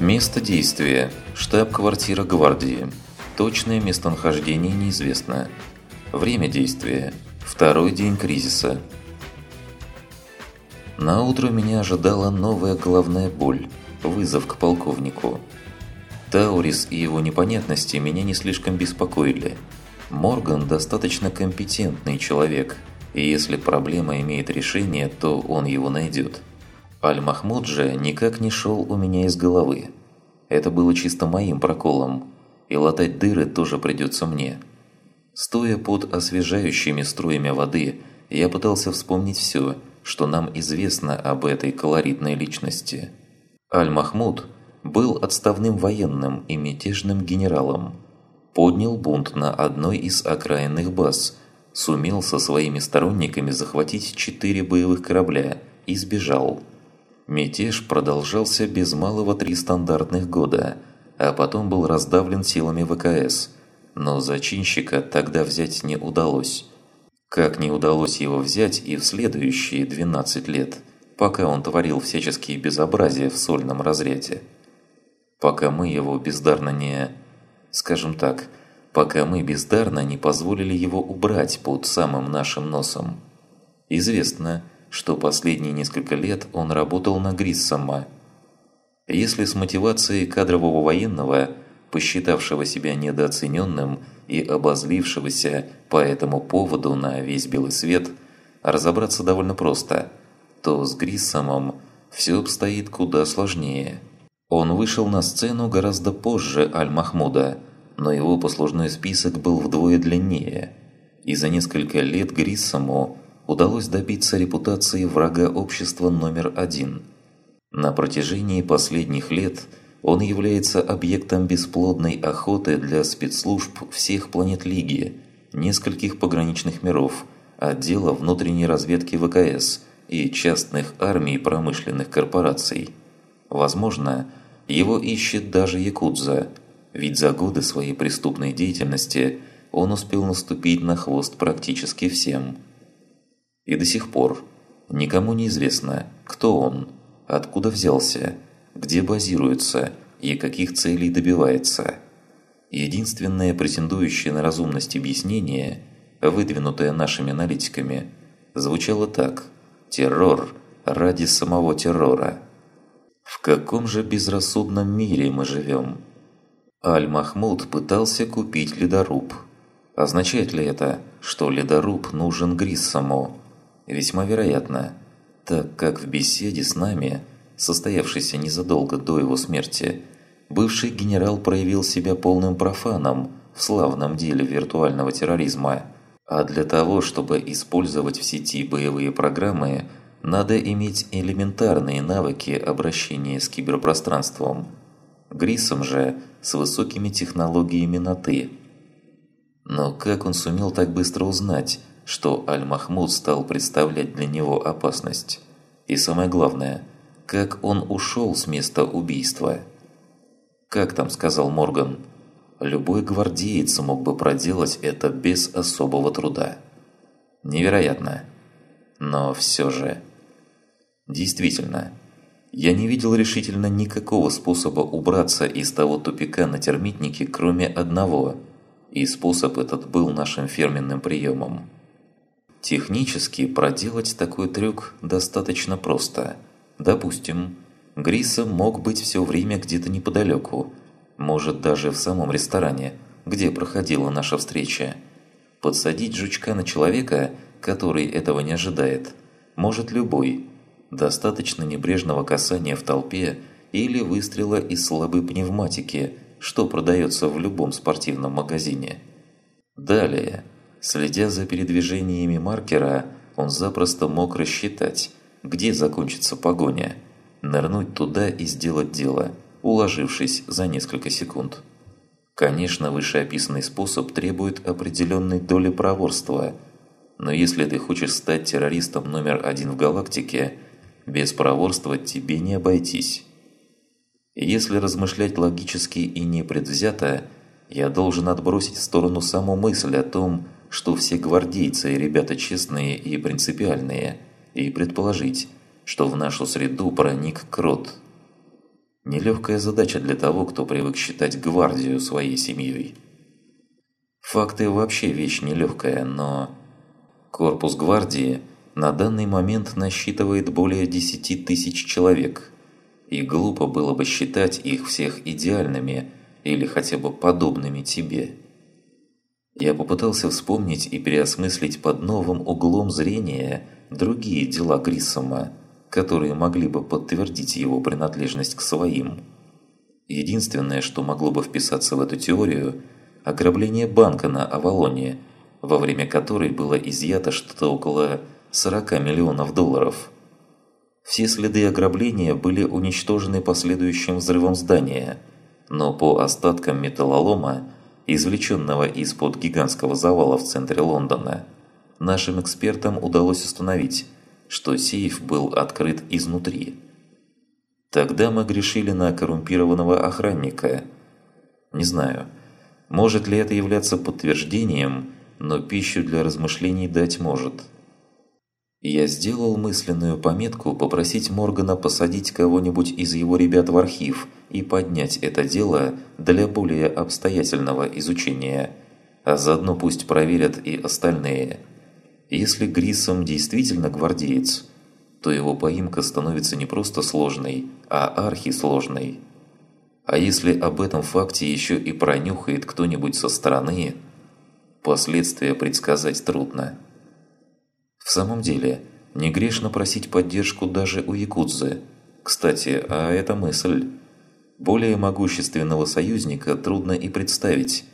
Место действия – штаб-квартира гвардии. Точное местонахождение неизвестно. Время действия – второй день кризиса. На утро меня ожидала новая головная боль – вызов к полковнику. Таурис и его непонятности меня не слишком беспокоили. Морган достаточно компетентный человек, и если проблема имеет решение, то он его найдет. Аль-Махмуд же никак не шел у меня из головы. Это было чисто моим проколом, и латать дыры тоже придется мне. Стоя под освежающими струями воды, я пытался вспомнить все, что нам известно об этой колоритной личности. Аль-Махмуд был отставным военным и мятежным генералом. Поднял бунт на одной из окраинных баз, сумел со своими сторонниками захватить четыре боевых корабля и сбежал – Мятеж продолжался без малого три стандартных года, а потом был раздавлен силами ВКС. Но зачинщика тогда взять не удалось. Как не удалось его взять и в следующие 12 лет, пока он творил всяческие безобразия в сольном разряде. Пока мы его бездарно не... Скажем так, пока мы бездарно не позволили его убрать под самым нашим носом. Известно, что последние несколько лет он работал на Гриссома. Если с мотивацией кадрового военного, посчитавшего себя недооцененным и обозлившегося по этому поводу на весь белый свет, разобраться довольно просто, то с Гриссомом все обстоит куда сложнее. Он вышел на сцену гораздо позже Аль-Махмуда, но его послужной список был вдвое длиннее, и за несколько лет Гриссому удалось добиться репутации врага общества номер один. На протяжении последних лет он является объектом бесплодной охоты для спецслужб всех планет Лиги, нескольких пограничных миров, отдела внутренней разведки ВКС и частных армий промышленных корпораций. Возможно, его ищет даже Якудза, ведь за годы своей преступной деятельности он успел наступить на хвост практически всем – и до сих пор никому не известно, кто он, откуда взялся, где базируется и каких целей добивается. Единственное претендующее на разумность объяснение, выдвинутое нашими аналитиками, звучало так «террор ради самого террора». В каком же безрассудном мире мы живем? Аль-Махмуд пытался купить ледоруб. Означает ли это, что ледоруб нужен Гриссому? Весьма вероятно, так как в беседе с нами, состоявшейся незадолго до его смерти, бывший генерал проявил себя полным профаном в славном деле виртуального терроризма. А для того, чтобы использовать в сети боевые программы, надо иметь элементарные навыки обращения с киберпространством. Грисом же с высокими технологиями на «ты». Но как он сумел так быстро узнать, что Аль-Махмуд стал представлять для него опасность. И самое главное, как он ушел с места убийства. Как там сказал Морган, любой гвардеец мог бы проделать это без особого труда. Невероятно. Но все же... Действительно, я не видел решительно никакого способа убраться из того тупика на термитнике, кроме одного, и способ этот был нашим фирменным приемом. Технически проделать такой трюк достаточно просто. Допустим, Гриса мог быть все время где-то неподалеку, может даже в самом ресторане, где проходила наша встреча. Подсадить жучка на человека, который этого не ожидает, может любой. Достаточно небрежного касания в толпе или выстрела из слабой пневматики, что продается в любом спортивном магазине. Далее – Следя за передвижениями маркера, он запросто мог рассчитать, где закончится погоня, нырнуть туда и сделать дело, уложившись за несколько секунд. Конечно, вышеописанный способ требует определенной доли проворства, но если ты хочешь стать террористом номер один в галактике, без проворства тебе не обойтись. Если размышлять логически и непредвзято, я должен отбросить в сторону саму мысль о том, что все гвардейцы – ребята честные и принципиальные, и предположить, что в нашу среду проник крот. Нелегкая задача для того, кто привык считать гвардию своей семьей. Факты вообще вещь нелегкая, но... Корпус гвардии на данный момент насчитывает более 10 тысяч человек. И глупо было бы считать их всех идеальными или хотя бы подобными тебе. Я попытался вспомнить и переосмыслить под новым углом зрения другие дела Гриссома, которые могли бы подтвердить его принадлежность к своим. Единственное, что могло бы вписаться в эту теорию – ограбление банка на Авалоне, во время которой было изъято что-то около 40 миллионов долларов. Все следы ограбления были уничтожены последующим взрывом здания, но по остаткам металлолома, извлеченного из-под гигантского завала в центре Лондона, нашим экспертам удалось установить, что сейф был открыт изнутри. Тогда мы грешили на коррумпированного охранника. Не знаю, может ли это являться подтверждением, но пищу для размышлений дать может. Я сделал мысленную пометку попросить Моргана посадить кого-нибудь из его ребят в архив и поднять это дело для более обстоятельного изучения, а заодно пусть проверят и остальные – если Грисом действительно гвардеец, то его поимка становится не просто сложной, а архисложной. А если об этом факте еще и пронюхает кто-нибудь со стороны, последствия предсказать трудно. В самом деле, не грешно просить поддержку даже у якудзы. Кстати, а эта мысль. Более могущественного союзника трудно и представить,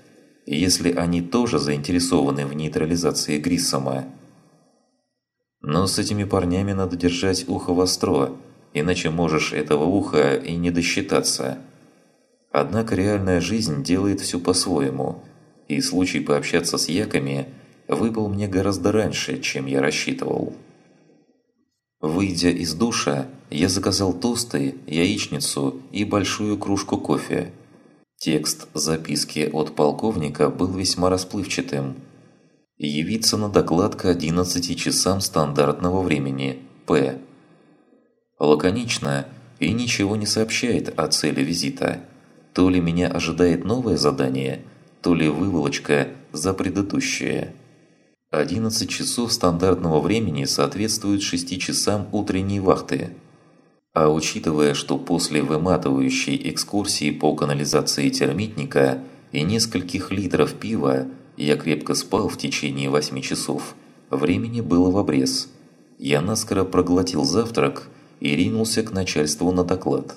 если они тоже заинтересованы в нейтрализации Гриссома. Но с этими парнями надо держать ухо востро, иначе можешь этого уха и не досчитаться. Однако реальная жизнь делает все по-своему, и случай пообщаться с яками выпал мне гораздо раньше, чем я рассчитывал. Выйдя из душа, я заказал тосты, яичницу и большую кружку кофе. Текст записки от полковника был весьма расплывчатым – явиться на доклад к 11 часам стандартного времени П. Лаконично и ничего не сообщает о цели визита. То ли меня ожидает новое задание, то ли выволочка за предыдущее. 11 часов стандартного времени соответствует 6 часам утренней вахты. А учитывая, что после выматывающей экскурсии по канализации термитника и нескольких литров пива я крепко спал в течение восьми часов. Времени было в обрез. Я наскоро проглотил завтрак и ринулся к начальству на доклад.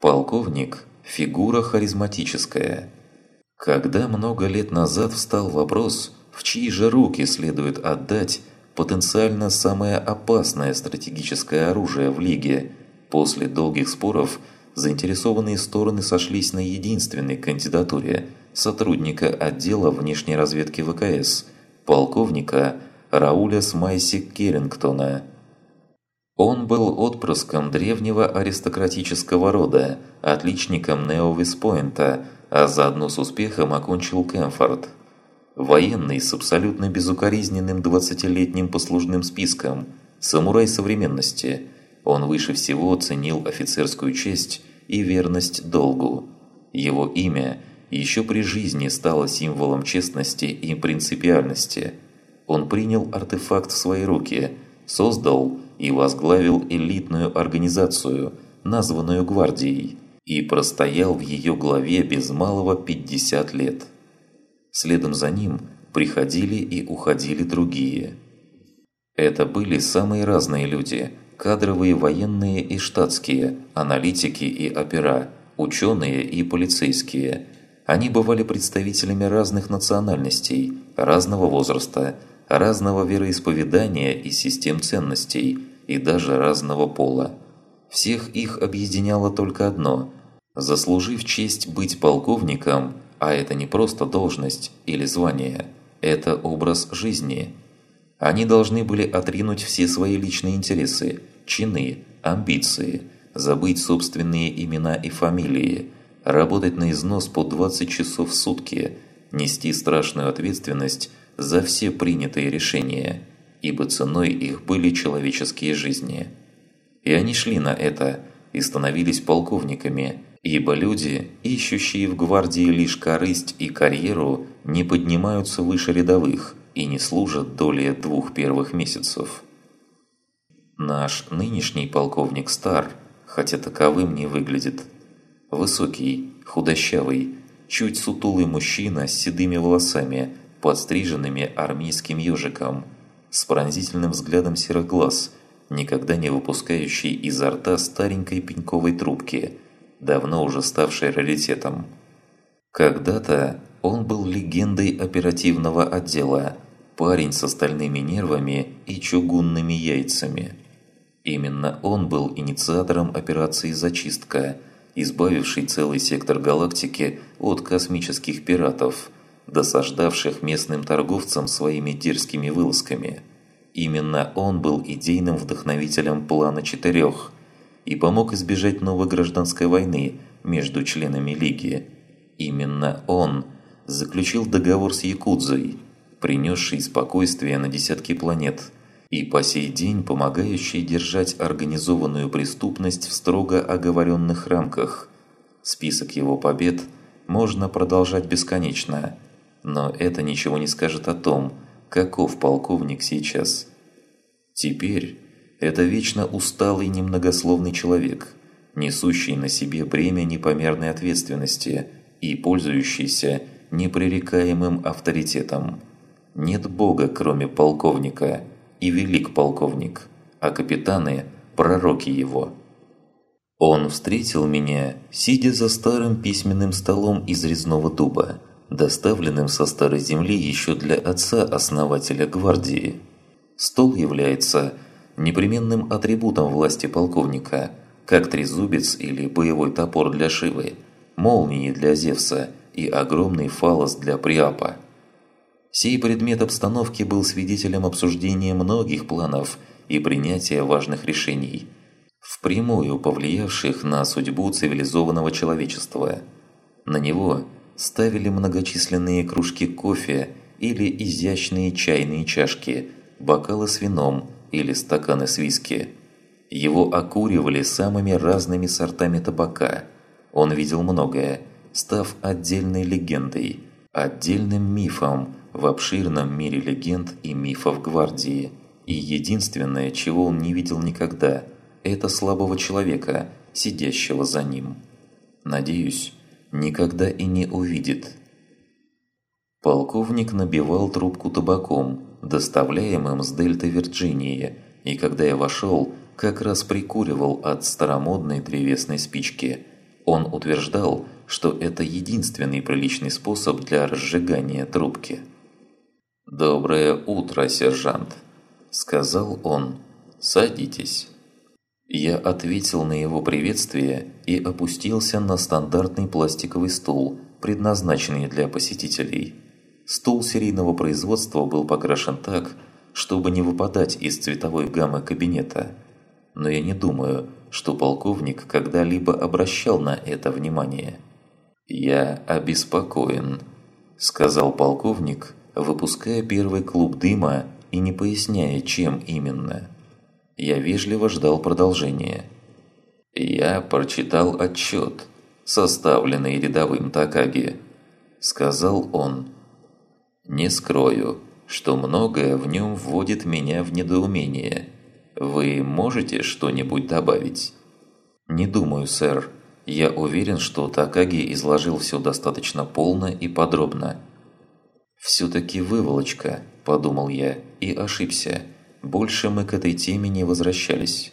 Полковник – фигура харизматическая. Когда много лет назад встал вопрос, в чьи же руки следует отдать потенциально самое опасное стратегическое оружие в Лиге, после долгих споров заинтересованные стороны сошлись на единственной кандидатуре – сотрудника отдела внешней разведки ВКС, полковника Рауля Смайси Керрингтона. Он был отпрыском древнего аристократического рода, отличником Нео-Виспойнта, а заодно с успехом окончил Кемфорд. Военный с абсолютно безукоризненным 20-летним послужным списком, самурай современности, он выше всего ценил офицерскую честь и верность долгу. Его имя – еще при жизни стало символом честности и принципиальности. Он принял артефакт в свои руки, создал и возглавил элитную организацию, названную «Гвардией», и простоял в ее главе без малого 50 лет. Следом за ним приходили и уходили другие. Это были самые разные люди – кадровые военные и штатские, аналитики и опера, ученые и полицейские – они бывали представителями разных национальностей, разного возраста, разного вероисповедания и систем ценностей, и даже разного пола. Всех их объединяло только одно – заслужив честь быть полковником, а это не просто должность или звание, это образ жизни. Они должны были отринуть все свои личные интересы, чины, амбиции, забыть собственные имена и фамилии – работать на износ по 20 часов в сутки, нести страшную ответственность за все принятые решения, ибо ценой их были человеческие жизни. И они шли на это, и становились полковниками, ибо люди, ищущие в гвардии лишь корысть и карьеру, не поднимаются выше рядовых и не служат долее двух первых месяцев. Наш нынешний полковник стар, хотя таковым не выглядит. Высокий, худощавый, чуть сутулый мужчина с седыми волосами, подстриженными армейским ежиком, с пронзительным взглядом серых глаз, никогда не выпускающий изо рта старенькой пеньковой трубки, давно уже ставшей раритетом. Когда-то он был легендой оперативного отдела, парень с остальными нервами и чугунными яйцами. Именно он был инициатором операции «Зачистка», избавивший целый сектор галактики от космических пиратов, досаждавших местным торговцам своими дерзкими вылазками. Именно он был идейным вдохновителем плана четырех и помог избежать новой гражданской войны между членами Лиги. Именно он заключил договор с Якудзой, принесший спокойствие на десятки планет – и по сей день помогающий держать организованную преступность в строго оговоренных рамках. Список его побед можно продолжать бесконечно, но это ничего не скажет о том, каков полковник сейчас. Теперь это вечно усталый немногословный человек, несущий на себе бремя непомерной ответственности и пользующийся непререкаемым авторитетом. Нет Бога, кроме полковника – и велик полковник, а капитаны – пророки его. Он встретил меня, сидя за старым письменным столом из резного дуба, доставленным со старой земли еще для отца-основателя гвардии. Стол является непременным атрибутом власти полковника, как трезубец или боевой топор для Шивы, молнии для Зевса и огромный фалос для Приапа. Сей предмет обстановки был свидетелем обсуждения многих планов и принятия важных решений, впрямую повлиявших на судьбу цивилизованного человечества. На него ставили многочисленные кружки кофе или изящные чайные чашки, бокалы с вином или стаканы с виски. Его окуривали самыми разными сортами табака. Он видел многое, став отдельной легендой, отдельным мифом – в обширном мире легенд и мифов Гвардии. И единственное, чего он не видел никогда, это слабого человека, сидящего за ним. Надеюсь, никогда и не увидит. Полковник набивал трубку табаком, доставляемым с Дельты Вирджинии, и когда я вошел, как раз прикуривал от старомодной древесной спички. Он утверждал, что это единственный приличный способ для разжигания трубки. «Доброе утро, сержант», – сказал он. «Садитесь». Я ответил на его приветствие и опустился на стандартный пластиковый стул, предназначенный для посетителей. Стул серийного производства был покрашен так, чтобы не выпадать из цветовой гаммы кабинета. Но я не думаю, что полковник когда-либо обращал на это внимание. «Я обеспокоен», – сказал полковник, выпуская первый клуб дыма и не поясняя, чем именно. Я вежливо ждал продолжения. «Я прочитал отчет, составленный рядовым Такаги», – сказал он. «Не скрою, что многое в нем вводит меня в недоумение. Вы можете что-нибудь добавить?» «Не думаю, сэр. Я уверен, что Такаги изложил все достаточно полно и подробно». «Все-таки выволочка», – подумал я, и ошибся. Больше мы к этой теме не возвращались.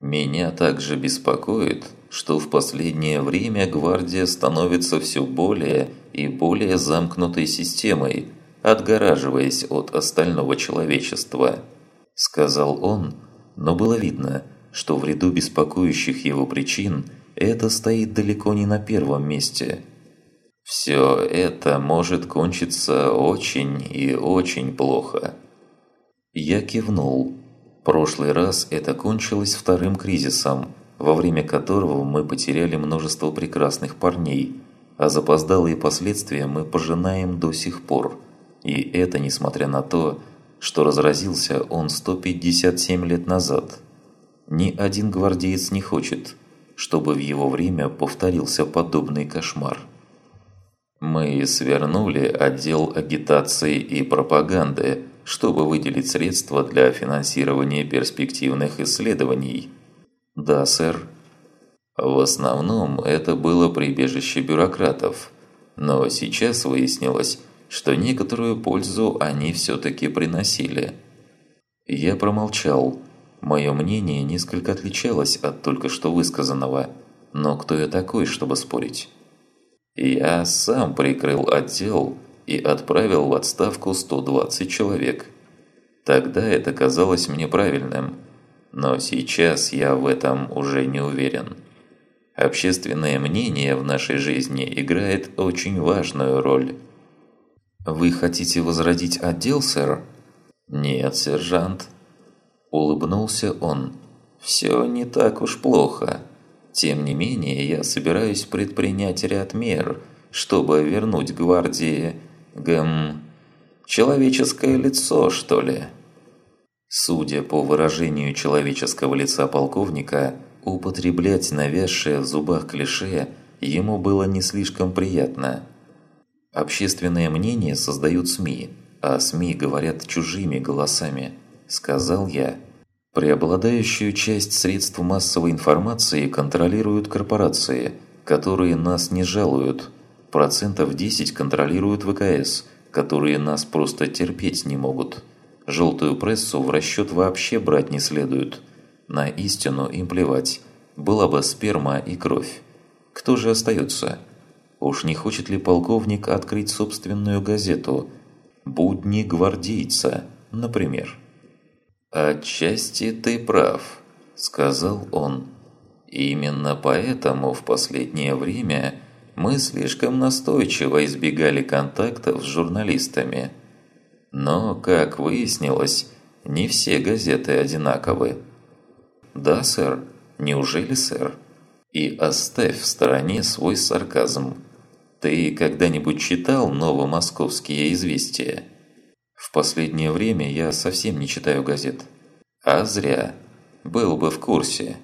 Меня также беспокоит, что в последнее время гвардия становится все более и более замкнутой системой, отгораживаясь от остального человечества, сказал он, но было видно, что в ряду беспокоящих его причин это стоит далеко не на первом месте – все это может кончиться очень и очень плохо. Я кивнул. Прошлый раз это кончилось вторым кризисом, во время которого мы потеряли множество прекрасных парней, а запоздалые последствия мы пожинаем до сих пор. И это несмотря на то, что разразился он 157 лет назад. Ни один гвардеец не хочет, чтобы в его время повторился подобный кошмар. Мы свернули отдел агитации и пропаганды, чтобы выделить средства для финансирования перспективных исследований. Да, сэр. В основном это было прибежище бюрократов, но сейчас выяснилось, что некоторую пользу они все-таки приносили. Я промолчал. Мое мнение несколько отличалось от только что высказанного, но кто я такой, чтобы спорить? Я сам прикрыл отдел и отправил в отставку 120 человек. Тогда это казалось мне правильным, но сейчас я в этом уже не уверен. Общественное мнение в нашей жизни играет очень важную роль. «Вы хотите возродить отдел, сэр?» «Нет, сержант». Улыбнулся он. «Все не так уж плохо. Тем не менее, я собираюсь предпринять ряд мер, чтобы вернуть гвардии... гм... человеческое лицо, что ли?» Судя по выражению человеческого лица полковника, Употреблять навязшее в зубах клише ему было не слишком приятно. «Общественное мнение создают СМИ, а СМИ говорят чужими голосами», – сказал я. «Преобладающую часть средств массовой информации контролируют корпорации, которые нас не жалуют. Процентов 10 контролируют ВКС, которые нас просто терпеть не могут. Желтую прессу в расчет вообще брать не следует». На истину им плевать. Была бы сперма и кровь. Кто же остается? Уж не хочет ли полковник открыть собственную газету? «Будни гвардейца», например. «Отчасти ты прав», – сказал он. «Именно поэтому в последнее время мы слишком настойчиво избегали контактов с журналистами. Но, как выяснилось, не все газеты одинаковы. «Да, сэр. Неужели, сэр?» «И оставь в стороне свой сарказм. Ты когда-нибудь читал новомосковские известия?» «В последнее время я совсем не читаю газет». «А зря. Был бы в курсе».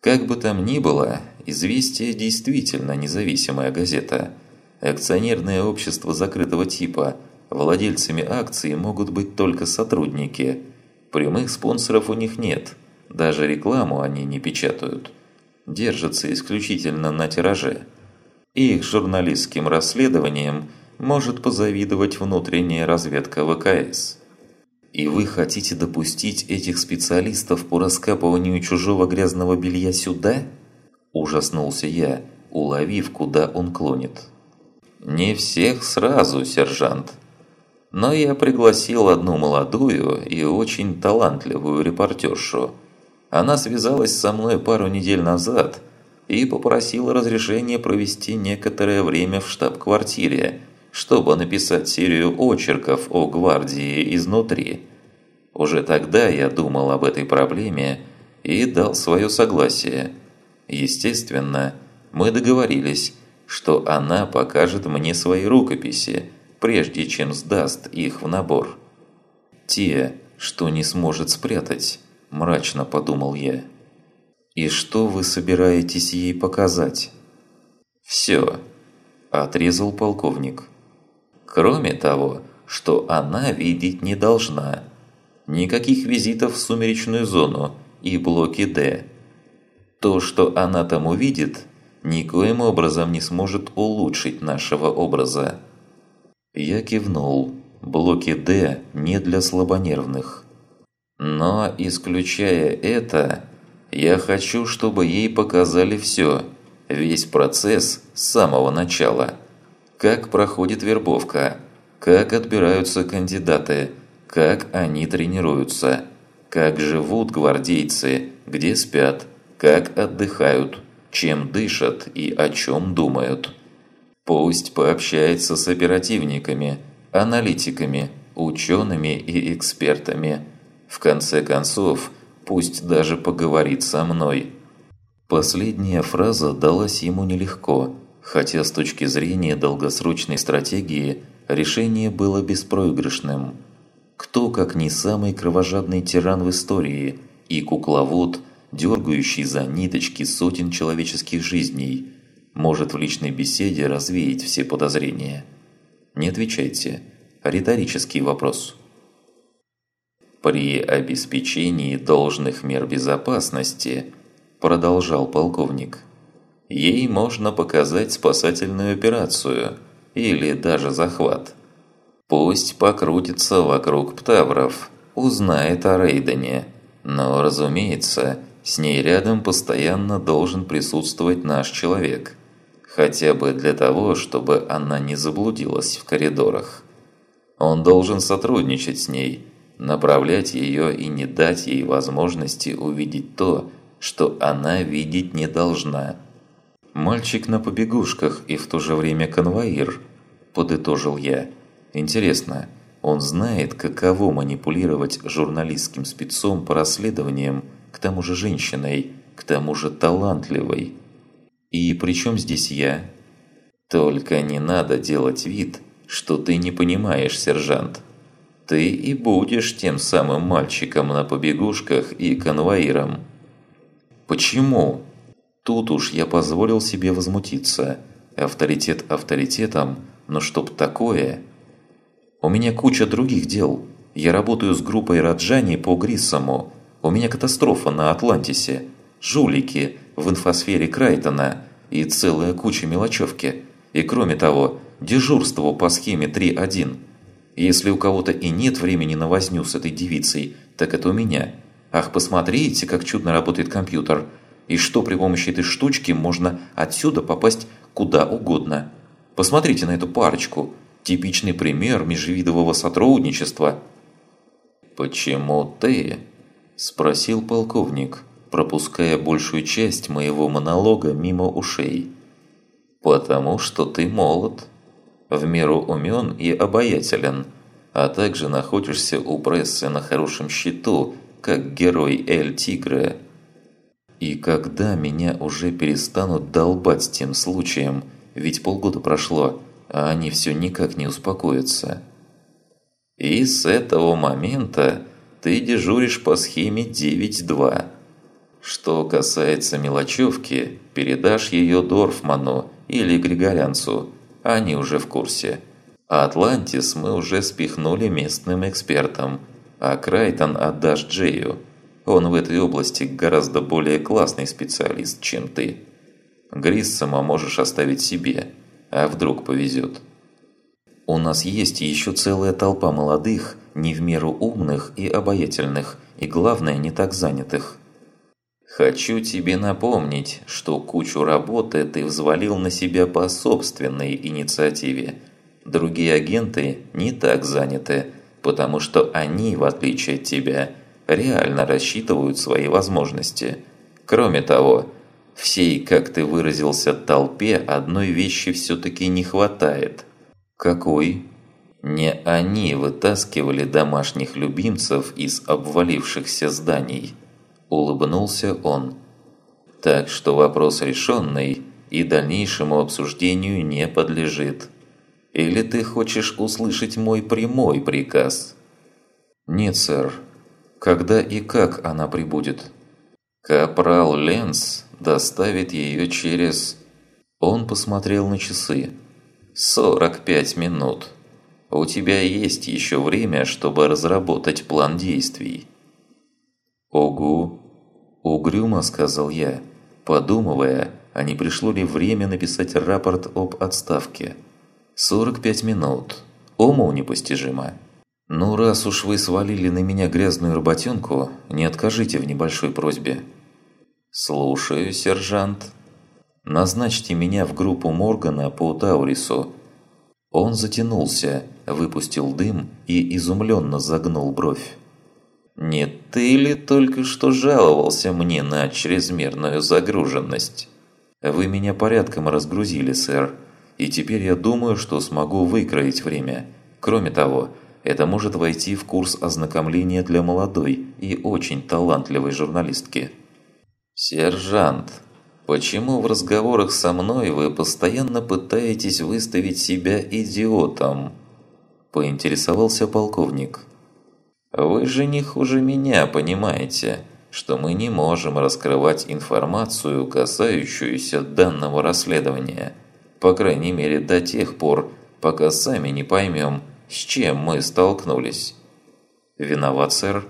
Как бы там ни было, «Известия» действительно независимая газета. Акционерное общество закрытого типа. Владельцами акций могут быть только сотрудники. Прямых спонсоров у них нет – даже рекламу они не печатают. Держатся исключительно на тираже. Их журналистским расследованиям может позавидовать внутренняя разведка ВКС. И вы хотите допустить этих специалистов по раскапыванию чужого грязного белья сюда? Ужаснулся я, уловив, куда он клонит. Не всех сразу, сержант. Но я пригласил одну молодую и очень талантливую репортершу – она связалась со мной пару недель назад и попросила разрешения провести некоторое время в штаб-квартире, чтобы написать серию очерков о гвардии изнутри. Уже тогда я думал об этой проблеме и дал свое согласие. Естественно, мы договорились, что она покажет мне свои рукописи, прежде чем сдаст их в набор. Те, что не сможет спрятать. – мрачно подумал я. «И что вы собираетесь ей показать?» «Все», – отрезал полковник. «Кроме того, что она видеть не должна. Никаких визитов в сумеречную зону и блоки «Д». То, что она там увидит, никоим образом не сможет улучшить нашего образа». Я кивнул. Блоки «Д» не для слабонервных. Но, исключая это, я хочу, чтобы ей показали все, весь процесс с самого начала. Как проходит вербовка, как отбираются кандидаты, как они тренируются, как живут гвардейцы, где спят, как отдыхают, чем дышат и о чем думают. Пусть пообщается с оперативниками, аналитиками, учеными и экспертами – в конце концов, пусть даже поговорит со мной. Последняя фраза далась ему нелегко, хотя с точки зрения долгосрочной стратегии решение было беспроигрышным. Кто, как не самый кровожадный тиран в истории и кукловод, дергающий за ниточки сотен человеческих жизней, может в личной беседе развеять все подозрения? Не отвечайте. Риторический вопрос. При обеспечении должных мер безопасности, продолжал полковник, ей можно показать спасательную операцию или даже захват. Пусть покрутится вокруг птавров, узнает о Рейдене, но, разумеется, с ней рядом постоянно должен присутствовать наш человек. Хотя бы для того, чтобы она не заблудилась в коридорах. Он должен сотрудничать с ней, направлять ее и не дать ей возможности увидеть то, что она видеть не должна. «Мальчик на побегушках и в то же время конвоир», – подытожил я. «Интересно, он знает, каково манипулировать журналистским спецом по расследованиям, к тому же женщиной, к тому же талантливой. И при чем здесь я? Только не надо делать вид, что ты не понимаешь, сержант. Ты и будешь тем самым мальчиком на побегушках и конвоиром. Почему? Тут уж я позволил себе возмутиться. Авторитет авторитетом, но чтоб такое... У меня куча других дел. Я работаю с группой Раджани по Гриссому. У меня катастрофа на Атлантисе. Жулики в инфосфере Крайтона и целая куча мелочевки. И кроме того, дежурство по схеме 3.1. Если у кого-то и нет времени на возню с этой девицей, так это у меня. Ах, посмотрите, как чудно работает компьютер. И что при помощи этой штучки можно отсюда попасть куда угодно. Посмотрите на эту парочку – Типичный пример межвидового сотрудничества. «Почему ты?» – спросил полковник, пропуская большую часть моего монолога мимо ушей. «Потому что ты молод, в меру умен и обаятелен, а также находишься у прессы на хорошем счету, как герой Эль Тигре. И когда меня уже перестанут долбать тем случаем, ведь полгода прошло, а они все никак не успокоятся. И с этого момента ты дежуришь по схеме 9.2. Что касается мелочевки, передашь ее Дорфману или Григорянцу, они уже в курсе. А Атлантис мы уже спихнули местным экспертам, а Крайтон отдашь Джею. Он в этой области гораздо более классный специалист, чем ты. Гриссома можешь оставить себе – а вдруг повезет? У нас есть еще целая толпа молодых, не в меру умных и обаятельных, и главное, не так занятых. Хочу тебе напомнить, что кучу работы ты взвалил на себя по собственной инициативе. Другие агенты не так заняты, потому что они, в отличие от тебя, реально рассчитывают свои возможности. Кроме того, Всей, как ты выразился, толпе одной вещи все-таки не хватает. Какой? Не они вытаскивали домашних любимцев из обвалившихся зданий. Улыбнулся он. Так что вопрос решенный и дальнейшему обсуждению не подлежит. Или ты хочешь услышать мой прямой приказ? Нет, сэр. Когда и как она прибудет? Капрал Ленс доставит ее через... Он посмотрел на часы. «Сорок пять минут. У тебя есть еще время, чтобы разработать план действий». «Огу!» – угрюмо сказал я, подумывая, а не пришло ли время написать рапорт об отставке. «Сорок пять минут. Уму непостижимо». «Ну, раз уж вы свалили на меня грязную работенку, не откажите в небольшой просьбе». «Слушаю, сержант. Назначьте меня в группу Моргана по Таурису». Он затянулся, выпустил дым и изумленно загнул бровь. «Не ты ли только что жаловался мне на чрезмерную загруженность?» «Вы меня порядком разгрузили, сэр, и теперь я думаю, что смогу выкроить время. Кроме того, это может войти в курс ознакомления для молодой и очень талантливой журналистки». «Сержант, почему в разговорах со мной вы постоянно пытаетесь выставить себя идиотом?» Поинтересовался полковник. «Вы же не хуже меня понимаете, что мы не можем раскрывать информацию, касающуюся данного расследования, по крайней мере до тех пор, пока сами не поймем, с чем мы столкнулись. Виноват, сэр?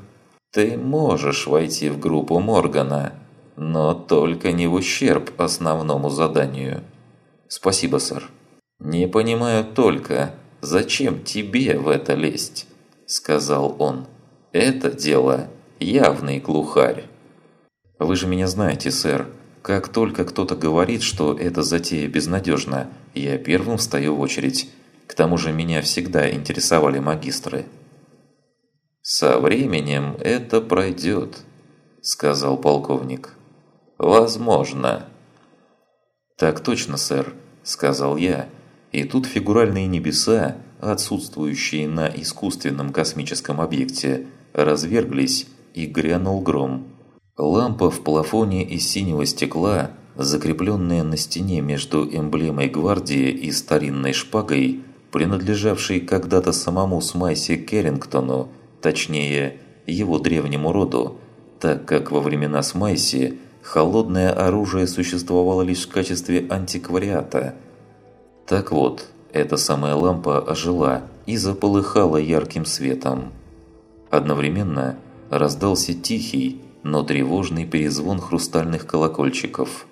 Ты можешь войти в группу Моргана, но только не в ущерб основному заданию. Спасибо, сэр. Не понимаю только, зачем тебе в это лезть, сказал он. Это дело явный глухарь. Вы же меня знаете, сэр. Как только кто-то говорит, что эта затея безнадежна, я первым встаю в очередь. К тому же меня всегда интересовали магистры. «Со временем это пройдет», – сказал полковник. «Возможно». «Так точно, сэр», – сказал я. И тут фигуральные небеса, отсутствующие на искусственном космическом объекте, разверглись и грянул гром. Лампа в плафоне из синего стекла, закрепленная на стене между эмблемой гвардии и старинной шпагой, принадлежавшей когда-то самому Смайси Керрингтону, точнее, его древнему роду, так как во времена Смайси холодное оружие существовало лишь в качестве антиквариата. Так вот, эта самая лампа ожила и заполыхала ярким светом. Одновременно раздался тихий, но тревожный перезвон хрустальных колокольчиков.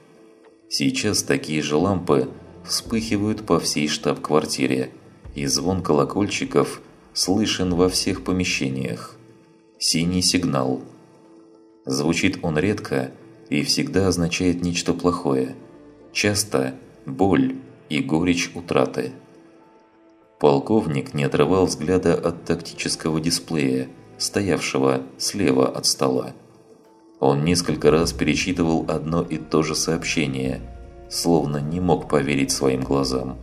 Сейчас такие же лампы вспыхивают по всей штаб-квартире, и звон колокольчиков слышен во всех помещениях. Синий сигнал. Звучит он редко и всегда означает нечто плохое. Часто боль и горечь утраты. Полковник не отрывал взгляда от тактического дисплея, стоявшего слева от стола. Он несколько раз перечитывал одно и то же сообщение, словно не мог поверить своим глазам.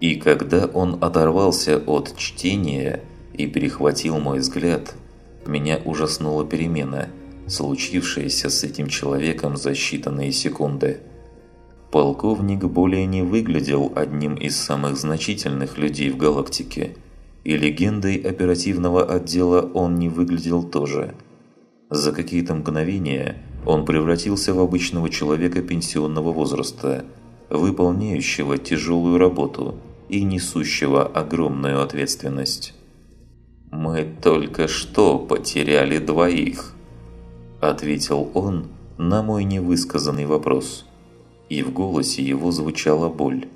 И когда он оторвался от чтения и перехватил мой взгляд, меня ужаснула перемена, случившаяся с этим человеком за считанные секунды. Полковник более не выглядел одним из самых значительных людей в галактике, и легендой оперативного отдела он не выглядел тоже. За какие-то мгновения он превратился в обычного человека пенсионного возраста, выполняющего тяжелую работу – и несущего огромную ответственность. «Мы только что потеряли двоих», – ответил он на мой невысказанный вопрос. И в голосе его звучала боль.